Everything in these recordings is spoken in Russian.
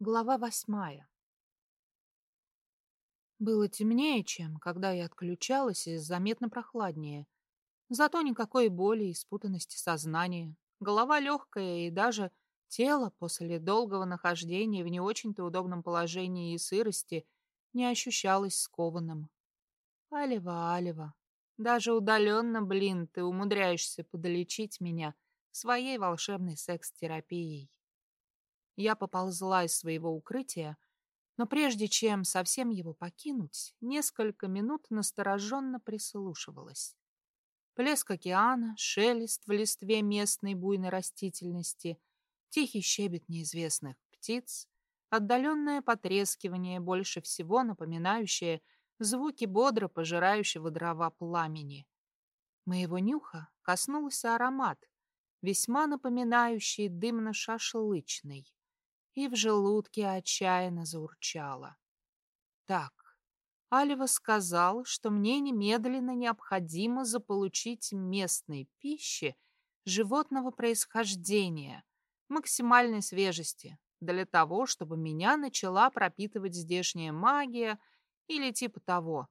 Глава восьмая. Было темнее, чем когда я отключалась, и заметно прохладнее. Зато никакой боли и спутанности сознания. Голова легкая, и даже тело после долгого нахождения в не очень-то удобном положении и сырости не ощущалось скованным. Алева, Алева, даже удаленно, блин, ты умудряешься подлечить меня своей волшебной секс-терапией. Я поползла из своего укрытия, но прежде чем совсем его покинуть, несколько минут настороженно прислушивалась. Плеск океана, шелест в листве местной буйной растительности, тихий щебет неизвестных птиц, отдаленное потрескивание, больше всего напоминающее звуки бодро пожирающего дрова пламени. Моего нюха коснулся аромат, весьма напоминающий дымно-шашлычный и в желудке отчаянно заурчало. Так, Алева сказал, что мне немедленно необходимо заполучить местной пищи животного происхождения, максимальной свежести, для того, чтобы меня начала пропитывать здешняя магия или типа того.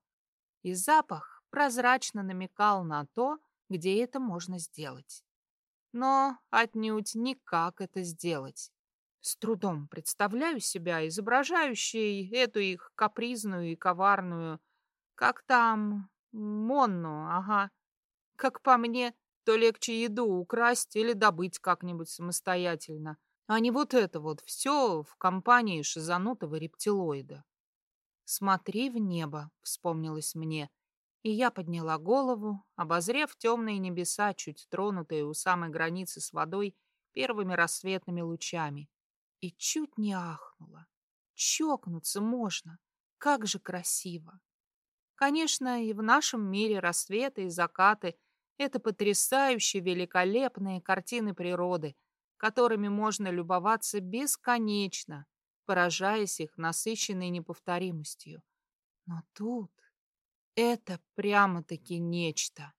И запах прозрачно намекал на то, где это можно сделать. Но отнюдь никак это сделать. С трудом представляю себя изображающей эту их капризную и коварную, как там, Монну, ага. Как по мне, то легче еду украсть или добыть как-нибудь самостоятельно, а не вот это вот все в компании шизанутого рептилоида. «Смотри в небо», — вспомнилось мне, и я подняла голову, обозрев темные небеса, чуть тронутые у самой границы с водой первыми рассветными лучами и чуть не ахнула. Чокнуться можно. Как же красиво. Конечно, и в нашем мире рассветы и закаты — это потрясающие великолепные картины природы, которыми можно любоваться бесконечно, поражаясь их насыщенной неповторимостью. Но тут это прямо-таки нечто.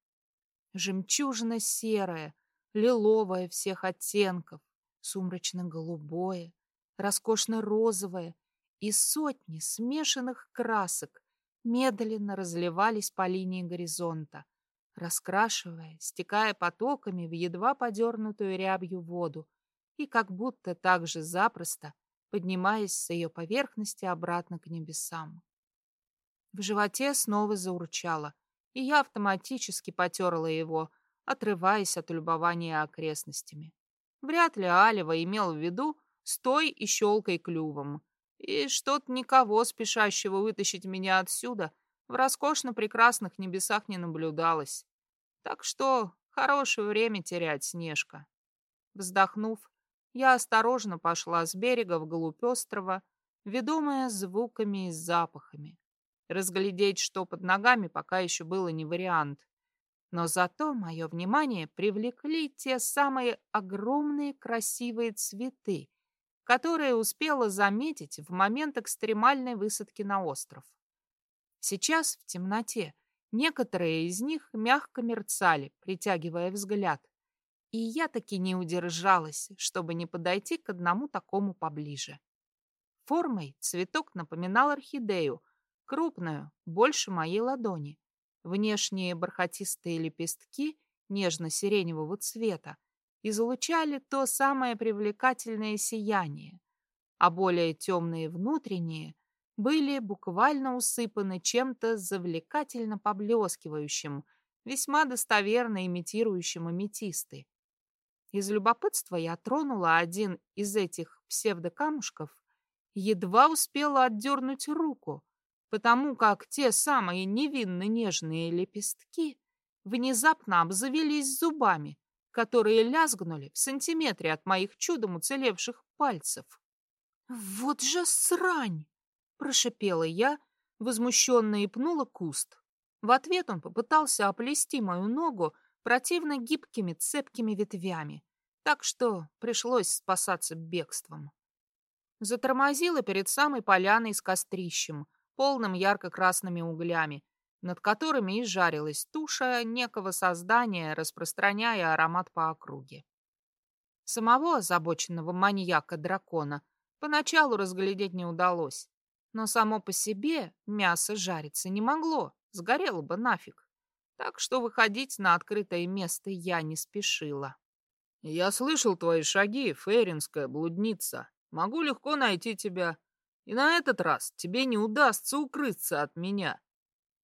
Жемчужина серая, лиловая всех оттенков, сумрачно-голубое, роскошно-розовое и сотни смешанных красок медленно разливались по линии горизонта, раскрашивая, стекая потоками в едва подернутую рябью воду и как будто так же запросто поднимаясь с ее поверхности обратно к небесам. В животе снова заурчало, и я автоматически потерла его, отрываясь от любования окрестностями. Вряд ли Алева имел в виду «стой и щелкай клювом». И что-то никого, спешащего вытащить меня отсюда, в роскошно прекрасных небесах не наблюдалось. Так что хорошее время терять, Снежка. Вздохнув, я осторожно пошла с берега вглубь острова, ведомая звуками и запахами. Разглядеть, что под ногами, пока еще было не вариант. Но зато мое внимание привлекли те самые огромные красивые цветы, которые успела заметить в момент экстремальной высадки на остров. Сейчас в темноте некоторые из них мягко мерцали, притягивая взгляд. И я таки не удержалась, чтобы не подойти к одному такому поближе. Формой цветок напоминал орхидею, крупную, больше моей ладони. Внешние бархатистые лепестки нежно-сиреневого цвета излучали то самое привлекательное сияние, а более темные внутренние были буквально усыпаны чем-то завлекательно поблескивающим, весьма достоверно имитирующим аметисты. Из любопытства я тронула один из этих псевдокамушков, едва успела отдернуть руку, потому как те самые невинно нежные лепестки внезапно обзавелись зубами, которые лязгнули в сантиметре от моих чудом уцелевших пальцев. «Вот же срань!» — прошипела я, возмущенно и пнула куст. В ответ он попытался оплести мою ногу противно гибкими цепкими ветвями, так что пришлось спасаться бегством. Затормозила перед самой поляной с кострищем — полным ярко-красными углями, над которыми и жарилась туша некого создания, распространяя аромат по округе. Самого озабоченного маньяка-дракона Поначалу разглядеть не удалось, но само по себе мясо жариться не могло, сгорело бы нафиг. Так что выходить на открытое место я не спешила. «Я слышал твои шаги, фейринская блудница. Могу легко найти тебя. И на этот раз тебе не удастся укрыться от меня».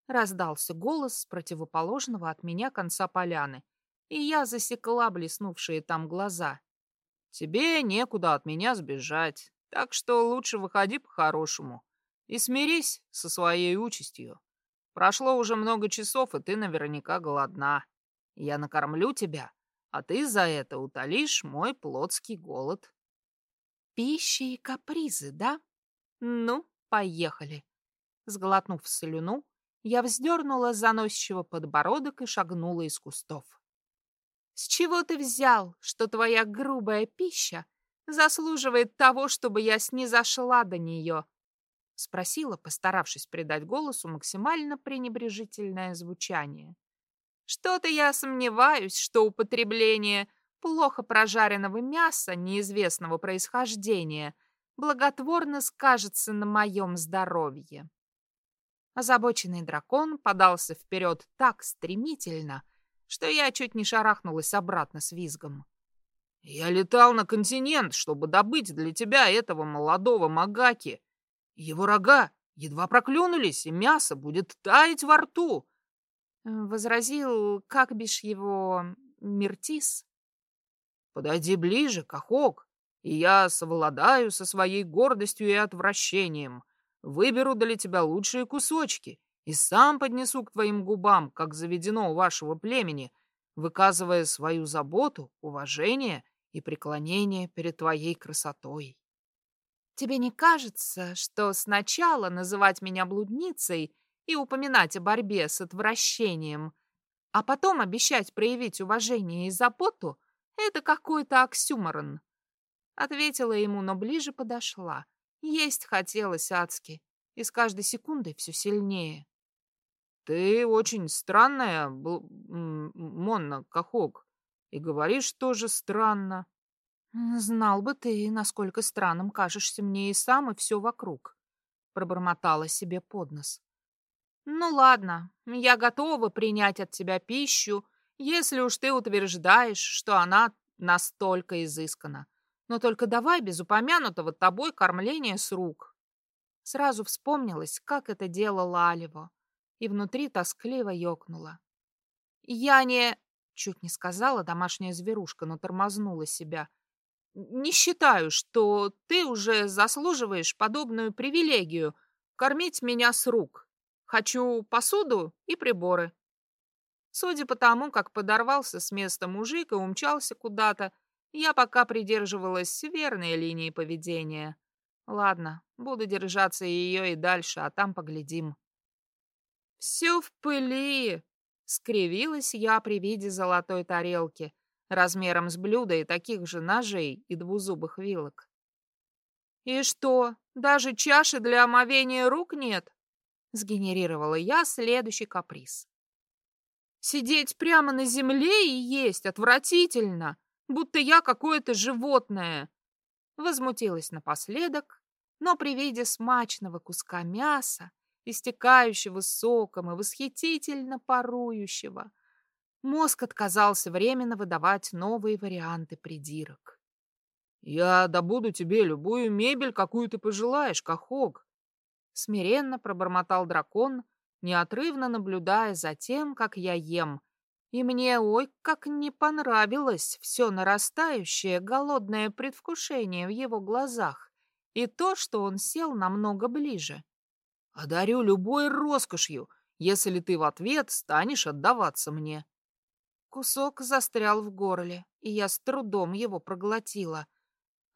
Раздался голос с противоположного от меня конца поляны, и я засекла блеснувшие там глаза. «Тебе некуда от меня сбежать, так что лучше выходи по-хорошему и смирись со своей участью. Прошло уже много часов, и ты наверняка голодна. Я накормлю тебя, а ты за это утолишь мой плотский голод. Пищи и капризы, да? Ну, поехали. Сглотнув слюну, я вздернула заносчиво подбородок и шагнула из кустов. С чего ты взял, что твоя грубая пища заслуживает того, чтобы я снизошла до нее? Спросила, постаравшись придать голосу максимально пренебрежительное звучание. Что-то я сомневаюсь, что употребление плохо прожаренного мяса неизвестного происхождения благотворно скажется на моем здоровье. Озабоченный дракон подался вперед так стремительно, что я чуть не шарахнулась обратно с визгом. «Я летал на континент, чтобы добыть для тебя этого молодого магаки. Его рога едва проклюнулись, и мясо будет таять во рту. Возразил, как бишь его, Миртис. «Подойди ближе, Кахок, и я совладаю со своей гордостью и отвращением. Выберу для тебя лучшие кусочки и сам поднесу к твоим губам, как заведено у вашего племени, выказывая свою заботу, уважение и преклонение перед твоей красотой». «Тебе не кажется, что сначала называть меня блудницей — и упоминать о борьбе с отвращением, а потом обещать проявить уважение и заботу — это какой-то оксюморон. Ответила ему, но ближе подошла. Есть хотелось адски, и с каждой секундой все сильнее. «Ты очень странная, бл... Монна Кахок, и говоришь тоже странно». «Знал бы ты, насколько странным кажешься мне и сам, и все вокруг», — пробормотала себе под нос. «Ну ладно, я готова принять от тебя пищу, если уж ты утверждаешь, что она настолько изыскана. Но только давай без упомянутого тобой кормления с рук». Сразу вспомнилось, как это делала Алево, и внутри тоскливо ёкнула. «Я не...» — чуть не сказала домашняя зверушка, но тормознула себя. «Не считаю, что ты уже заслуживаешь подобную привилегию — кормить меня с рук». Хочу посуду и приборы. Судя по тому, как подорвался с места мужик и умчался куда-то, я пока придерживалась верной линии поведения. Ладно, буду держаться ее и дальше, а там поглядим. Все в пыли, скривилась я при виде золотой тарелки, размером с блюдо и таких же ножей и двузубых вилок. И что, даже чаши для омовения рук нет? Сгенерировала я следующий каприз. Сидеть прямо на земле и есть отвратительно, будто я какое-то животное. Возмутилась напоследок, но при виде смачного куска мяса, истекающего соком и восхитительно парующего, мозг отказался временно выдавать новые варианты придирок. «Я добуду тебе любую мебель, какую ты пожелаешь, Кахог», Смиренно пробормотал дракон, неотрывно наблюдая за тем, как я ем. И мне, ой, как не понравилось все нарастающее голодное предвкушение в его глазах и то, что он сел намного ближе. «Одарю любой роскошью, если ты в ответ станешь отдаваться мне». Кусок застрял в горле, и я с трудом его проглотила.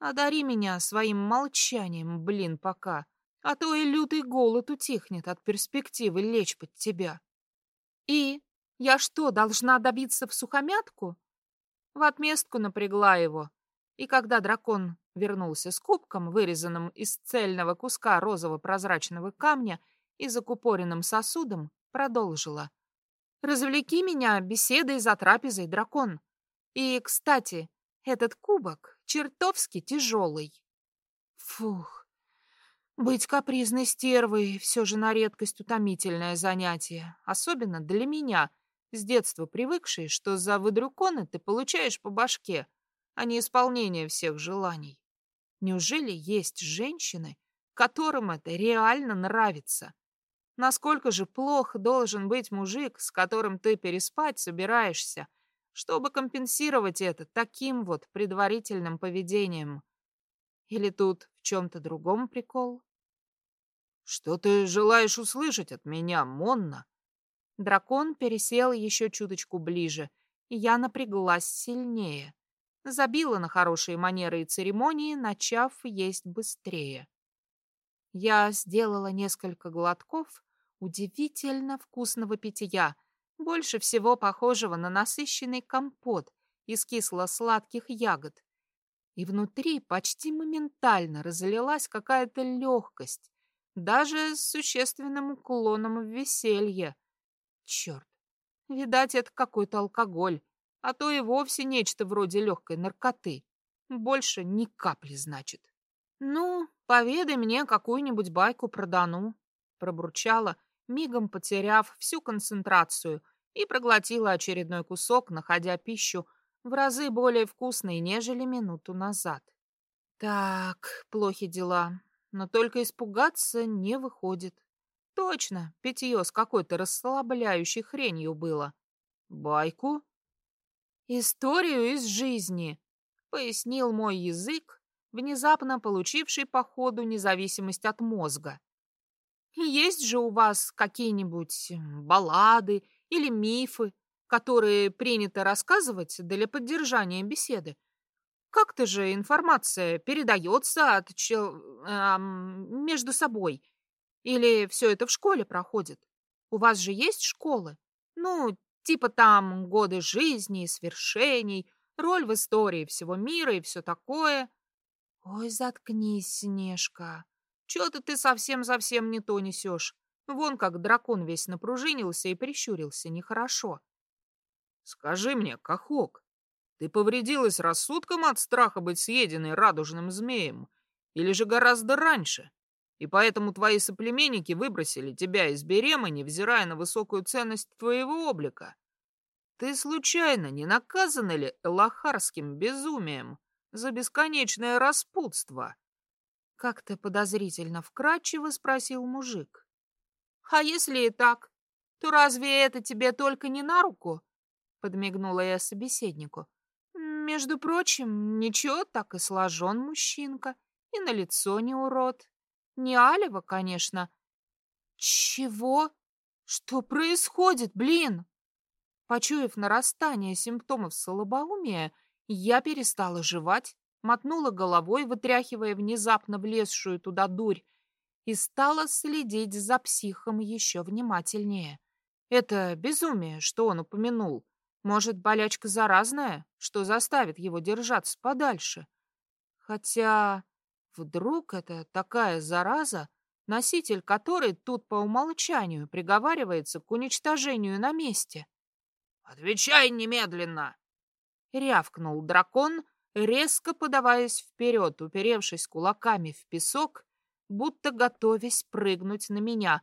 «Одари меня своим молчанием, блин, пока» а то и лютый голод утихнет от перспективы лечь под тебя. И я что, должна добиться в сухомятку? В отместку напрягла его, и когда дракон вернулся с кубком, вырезанным из цельного куска розово-прозрачного камня и закупоренным сосудом, продолжила. «Развлеки меня беседой за трапезой, дракон. И, кстати, этот кубок чертовски тяжелый». Фух. Быть капризной стервой все же на редкость утомительное занятие, особенно для меня, с детства привыкшей, что за выдрюконы ты получаешь по башке, а не исполнение всех желаний. Неужели есть женщины, которым это реально нравится? Насколько же плох должен быть мужик, с которым ты переспать собираешься, чтобы компенсировать это таким вот предварительным поведением? Или тут в чем-то другом прикол? Что ты желаешь услышать от меня, Монна? Дракон пересел еще чуточку ближе, и я напряглась сильнее. Забила на хорошие манеры и церемонии, начав есть быстрее. Я сделала несколько глотков удивительно вкусного питья, больше всего похожего на насыщенный компот из кисло-сладких ягод. И внутри почти моментально разлилась какая-то легкость, даже с существенным уклоном в веселье. Черт, видать, это какой-то алкоголь, а то и вовсе нечто вроде легкой наркоты. Больше ни капли, значит. «Ну, поведай мне какую-нибудь байку про Дану», — пробурчала, мигом потеряв всю концентрацию, и проглотила очередной кусок, находя пищу в разы более вкусной, нежели минуту назад. Так, плохи дела, но только испугаться не выходит. Точно, питье с какой-то расслабляющей хренью было. Байку? Историю из жизни, пояснил мой язык, внезапно получивший по ходу независимость от мозга. Есть же у вас какие-нибудь баллады или мифы, которые принято рассказывать для поддержания беседы? Как-то же информация передается от чел... э, между собой. Или все это в школе проходит? У вас же есть школы? Ну, типа там годы жизни, свершений, роль в истории всего мира и все такое. Ой, заткнись, Снежка. Чего-то ты совсем-совсем не то несешь. Вон как дракон весь напружинился и прищурился нехорошо. Скажи мне, Кахок, ты повредилась рассудком от страха быть съеденной радужным змеем? Или же гораздо раньше? И поэтому твои соплеменники выбросили тебя из Берема, невзирая на высокую ценность твоего облика? Ты случайно не наказана ли элахарским безумием за бесконечное распутство? Как-то подозрительно вкрадчиво спросил мужик. А если и так, то разве это тебе только не на руку? Подмигнула я собеседнику. Между прочим, ничего, так и сложен мужчинка, и на лицо не урод. Не Алева, конечно. Чего? Что происходит, блин? Почуяв нарастание симптомов слабоумия, я перестала жевать мотнула головой, вытряхивая внезапно влезшую туда дурь, и стала следить за психом еще внимательнее. Это безумие, что он упомянул. Может, болячка заразная, что заставит его держаться подальше? Хотя вдруг это такая зараза, носитель которой тут по умолчанию приговаривается к уничтожению на месте. «Отвечай немедленно!» — рявкнул дракон, резко подаваясь вперед, уперевшись кулаками в песок, будто готовясь прыгнуть на меня,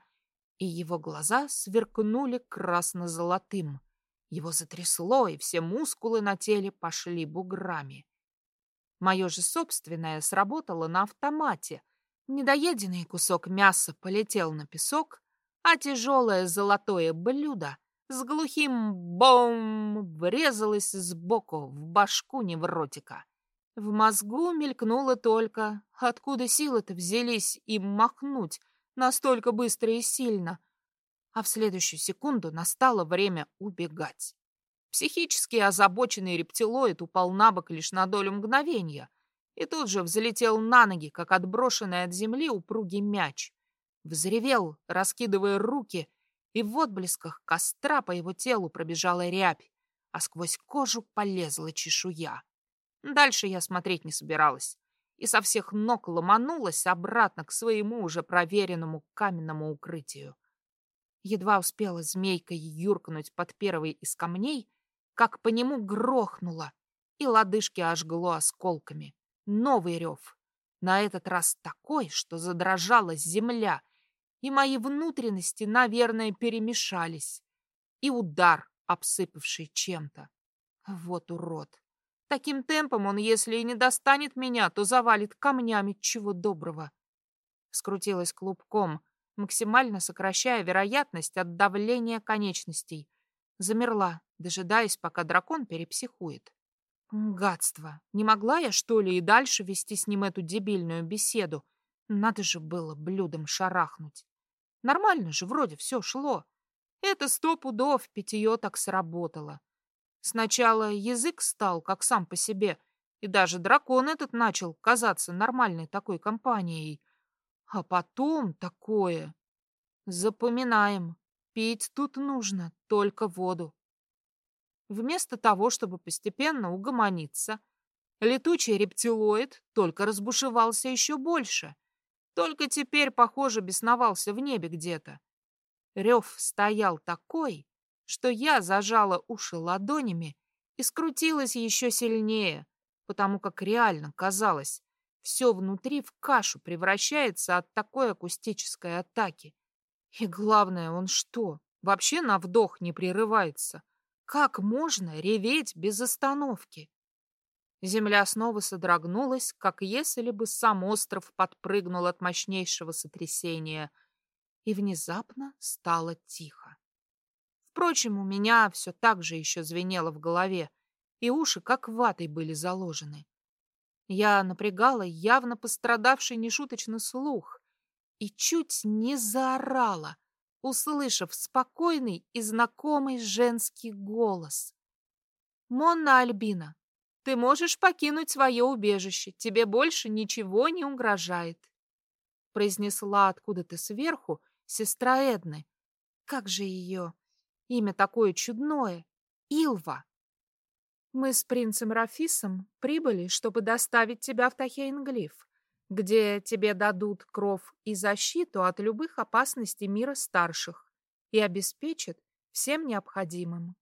и его глаза сверкнули красно-золотым. Его затрясло, и все мускулы на теле пошли буграми. Мое же собственное сработало на автомате. Недоеденный кусок мяса полетел на песок, а тяжелое золотое блюдо с глухим бом врезалась сбоку в башку невротика. В мозгу мелькнуло только, откуда силы-то взялись им махнуть настолько быстро и сильно. А в следующую секунду настало время убегать. Психически озабоченный рептилоид упал на бок лишь на долю мгновения и тут же взлетел на ноги, как отброшенный от земли упругий мяч. Взревел, раскидывая руки и в отблесках костра по его телу пробежала рябь, а сквозь кожу полезла чешуя. Дальше я смотреть не собиралась и со всех ног ломанулась обратно к своему уже проверенному каменному укрытию. Едва успела змейкой юркнуть под первый из камней, как по нему грохнуло, и лодыжки ожгло осколками. Новый рев. На этот раз такой, что задрожала земля, и мои внутренности, наверное, перемешались. И удар, обсыпавший чем-то. Вот урод. Таким темпом он, если и не достанет меня, то завалит камнями чего доброго. Скрутилась клубком, максимально сокращая вероятность от давления конечностей. Замерла, дожидаясь, пока дракон перепсихует. Гадство. Не могла я, что ли, и дальше вести с ним эту дебильную беседу? Надо же было блюдом шарахнуть. Нормально же вроде все шло. Это сто пудов питье так сработало. Сначала язык стал, как сам по себе, и даже дракон этот начал казаться нормальной такой компанией. А потом такое. Запоминаем. Пить тут нужно только воду. Вместо того, чтобы постепенно угомониться, летучий рептилоид только разбушевался еще больше. Только теперь, похоже, бесновался в небе где-то. Рев стоял такой, что я зажала уши ладонями и скрутилась еще сильнее, потому как реально казалось, все внутри в кашу превращается от такой акустической атаки. И главное, он что, вообще на вдох не прерывается? Как можно реветь без остановки? Земля снова содрогнулась, как если бы сам остров подпрыгнул от мощнейшего сотрясения, и внезапно стало тихо. Впрочем, у меня все так же еще звенело в голове, и уши как ватой были заложены. Я напрягала явно пострадавший нешуточно слух и чуть не заорала, услышав спокойный и знакомый женский голос. «Монна Альбина, ты можешь покинуть свое убежище, тебе больше ничего не угрожает», произнесла откуда-то сверху сестра Эдны. Как же ее? Имя такое чудное. Илва. Мы с принцем Рафисом прибыли, чтобы доставить тебя в Тахейнглиф, где тебе дадут кров и защиту от любых опасностей мира старших и обеспечат всем необходимым.